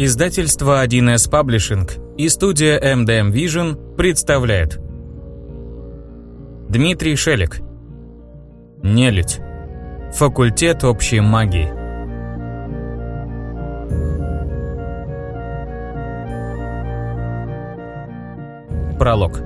Издательство 1С Паблишинг и студия MDM Vision представляют Дмитрий Шелик. Нелюдь. Факультет общей магии. Пролог.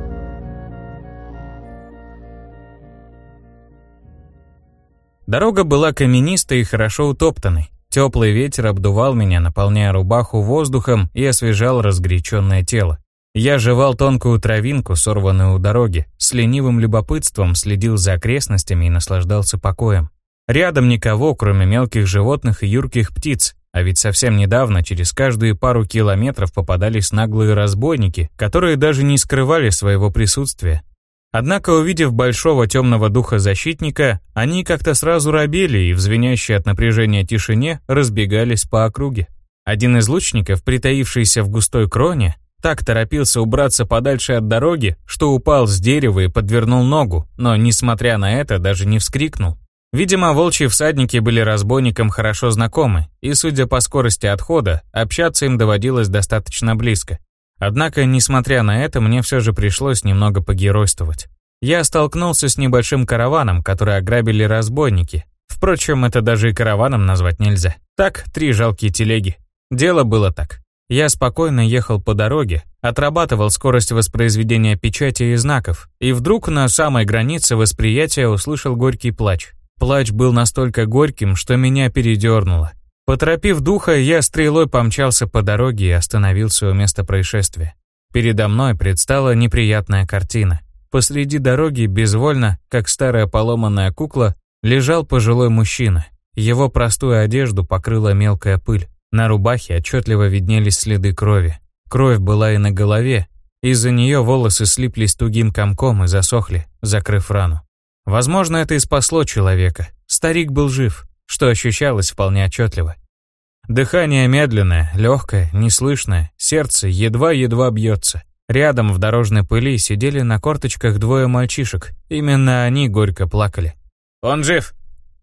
Дорога была каменистой и хорошо утоптанной. Теплый ветер обдувал меня, наполняя рубаху воздухом и освежал разгоряченное тело. Я жевал тонкую травинку, сорванную у дороги, с ленивым любопытством следил за окрестностями и наслаждался покоем. Рядом никого, кроме мелких животных и юрких птиц, а ведь совсем недавно через каждые пару километров попадались наглые разбойники, которые даже не скрывали своего присутствия. Однако, увидев большого темного духа защитника, они как-то сразу робели и в от напряжения тишине разбегались по округе. Один из лучников, притаившийся в густой кроне, так торопился убраться подальше от дороги, что упал с дерева и подвернул ногу, но, несмотря на это, даже не вскрикнул. Видимо, волчьи всадники были разбойникам хорошо знакомы, и, судя по скорости отхода, общаться им доводилось достаточно близко. Однако, несмотря на это, мне все же пришлось немного погеройствовать. Я столкнулся с небольшим караваном, который ограбили разбойники. Впрочем, это даже и караваном назвать нельзя. Так, три жалкие телеги. Дело было так. Я спокойно ехал по дороге, отрабатывал скорость воспроизведения печати и знаков, и вдруг на самой границе восприятия услышал горький плач. Плач был настолько горьким, что меня передернуло. Поторопив духа, я стрелой помчался по дороге и остановился у места происшествия. Передо мной предстала неприятная картина. Посреди дороги, безвольно, как старая поломанная кукла, лежал пожилой мужчина. Его простую одежду покрыла мелкая пыль. На рубахе отчетливо виднелись следы крови. Кровь была и на голове. Из-за нее волосы слиплись тугим комком и засохли, закрыв рану. Возможно, это и спасло человека. Старик был жив что ощущалось вполне отчетливо. Дыхание медленное, легкое, неслышное, сердце едва-едва бьется. Рядом в дорожной пыли сидели на корточках двое мальчишек. Именно они горько плакали. «Он жив!»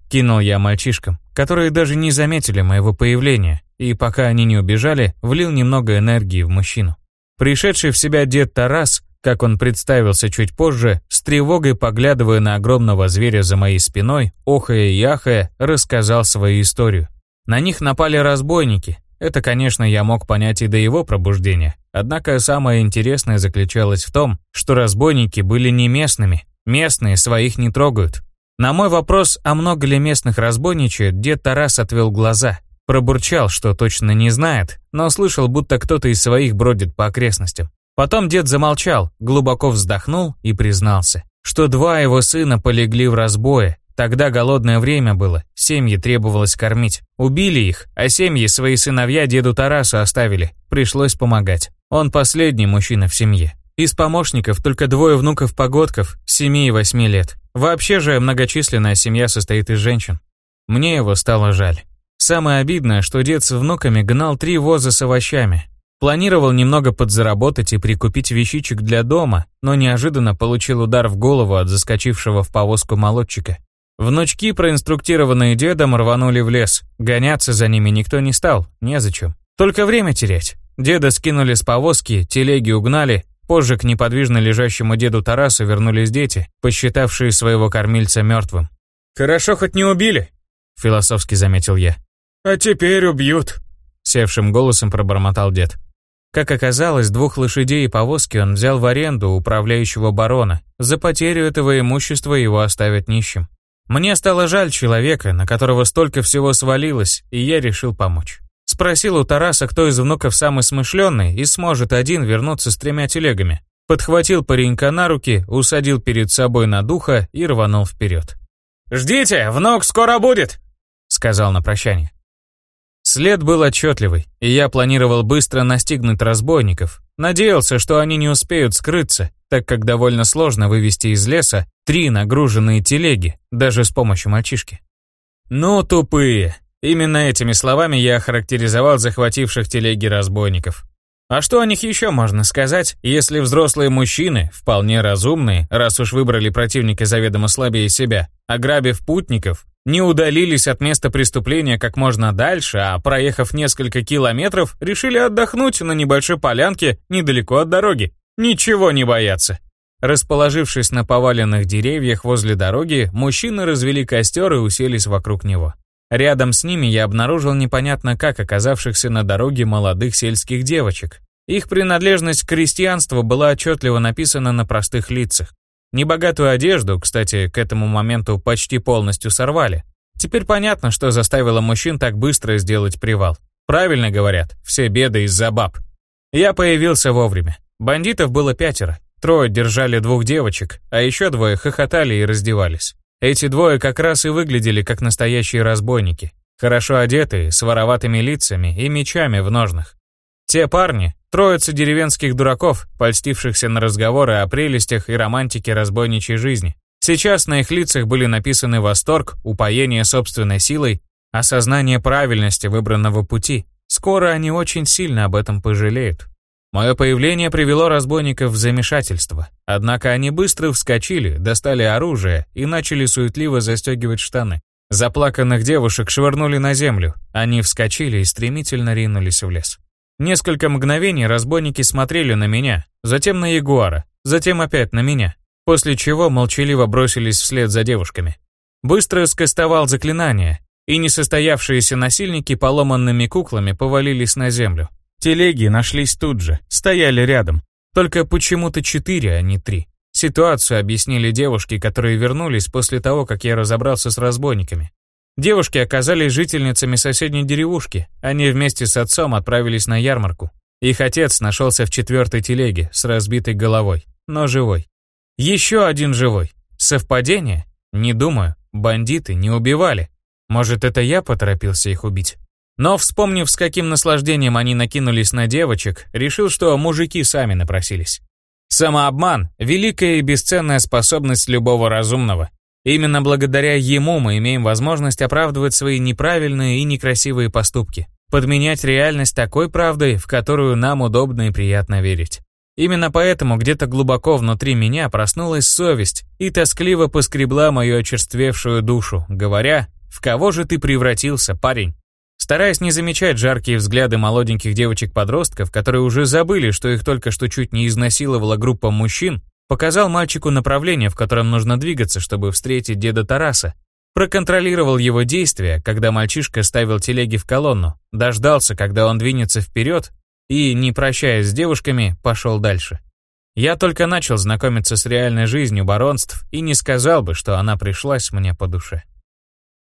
Кинул я мальчишкам, которые даже не заметили моего появления, и пока они не убежали, влил немного энергии в мужчину. Пришедший в себя дед Тарас как он представился чуть позже, с тревогой поглядывая на огромного зверя за моей спиной, охая и ахая, рассказал свою историю. На них напали разбойники. Это, конечно, я мог понять и до его пробуждения. Однако самое интересное заключалось в том, что разбойники были не местными. Местные своих не трогают. На мой вопрос, а много ли местных разбойничает, дед Тарас отвел глаза. Пробурчал, что точно не знает, но слышал, будто кто-то из своих бродит по окрестностям. Потом дед замолчал, глубоко вздохнул и признался, что два его сына полегли в разбое. Тогда голодное время было, семьи требовалось кормить. Убили их, а семьи свои сыновья деду Тарасу оставили. Пришлось помогать. Он последний мужчина в семье. Из помощников только двое внуков-погодков, 7 и 8 лет. Вообще же многочисленная семья состоит из женщин. Мне его стало жаль. Самое обидное, что дед с внуками гнал три воза с овощами, Планировал немного подзаработать и прикупить вещичек для дома, но неожиданно получил удар в голову от заскочившего в повозку молодчика. Внучки, проинструктированные дедом, рванули в лес. Гоняться за ними никто не стал, незачем. Только время терять. Деда скинули с повозки, телеги угнали. Позже к неподвижно лежащему деду Тарасу вернулись дети, посчитавшие своего кормильца мертвым. «Хорошо, хоть не убили», — философски заметил я. «А теперь убьют», — севшим голосом пробормотал дед. Как оказалось, двух лошадей и повозки он взял в аренду у управляющего барона. За потерю этого имущества его оставят нищим. Мне стало жаль человека, на которого столько всего свалилось, и я решил помочь. Спросил у Тараса, кто из внуков самый смышленный и сможет один вернуться с тремя телегами. Подхватил паренька на руки, усадил перед собой на духа и рванул вперед. «Ждите, внук скоро будет!» — сказал на прощание. След был отчетливый, и я планировал быстро настигнуть разбойников. Надеялся, что они не успеют скрыться, так как довольно сложно вывести из леса три нагруженные телеги, даже с помощью мальчишки. Ну, тупые. Именно этими словами я охарактеризовал захвативших телеги разбойников. А что о них еще можно сказать, если взрослые мужчины, вполне разумные, раз уж выбрали противника заведомо слабее себя, ограбив путников, Не удалились от места преступления как можно дальше, а проехав несколько километров, решили отдохнуть на небольшой полянке недалеко от дороги. Ничего не боятся. Расположившись на поваленных деревьях возле дороги, мужчины развели костер и уселись вокруг него. Рядом с ними я обнаружил непонятно как оказавшихся на дороге молодых сельских девочек. Их принадлежность к крестьянству была отчетливо написана на простых лицах. Небогатую одежду, кстати, к этому моменту почти полностью сорвали. Теперь понятно, что заставило мужчин так быстро сделать привал. Правильно говорят, все беды из-за баб. Я появился вовремя. Бандитов было пятеро. Трое держали двух девочек, а еще двое хохотали и раздевались. Эти двое как раз и выглядели как настоящие разбойники. Хорошо одетые, с вороватыми лицами и мечами в ножнах. Те парни — троица деревенских дураков, польстившихся на разговоры о прелестях и романтике разбойничьей жизни. Сейчас на их лицах были написаны восторг, упоение собственной силой, осознание правильности выбранного пути. Скоро они очень сильно об этом пожалеют. Мое появление привело разбойников в замешательство. Однако они быстро вскочили, достали оружие и начали суетливо застегивать штаны. Заплаканных девушек швырнули на землю. Они вскочили и стремительно ринулись в лес. Несколько мгновений разбойники смотрели на меня, затем на Ягуара, затем опять на меня, после чего молчаливо бросились вслед за девушками. Быстро скостовал заклинание, и несостоявшиеся насильники поломанными куклами повалились на землю. Телеги нашлись тут же, стояли рядом. Только почему-то четыре, а не три. Ситуацию объяснили девушки, которые вернулись после того, как я разобрался с разбойниками. Девушки оказались жительницами соседней деревушки. Они вместе с отцом отправились на ярмарку. Их отец нашелся в четвертой телеге с разбитой головой, но живой. Еще один живой. Совпадение? Не думаю. Бандиты не убивали. Может, это я поторопился их убить? Но, вспомнив, с каким наслаждением они накинулись на девочек, решил, что мужики сами напросились. Самообман – великая и бесценная способность любого разумного. Именно благодаря ему мы имеем возможность оправдывать свои неправильные и некрасивые поступки, подменять реальность такой правдой, в которую нам удобно и приятно верить. Именно поэтому где-то глубоко внутри меня проснулась совесть и тоскливо поскребла мою очерствевшую душу, говоря, «В кого же ты превратился, парень?» Стараясь не замечать жаркие взгляды молоденьких девочек-подростков, которые уже забыли, что их только что чуть не изнасиловала группа мужчин, показал мальчику направление, в котором нужно двигаться, чтобы встретить деда Тараса. Проконтролировал его действия, когда мальчишка ставил телеги в колонну, дождался, когда он двинется вперед, и, не прощаясь с девушками, пошел дальше. Я только начал знакомиться с реальной жизнью баронств и не сказал бы, что она пришлась мне по душе.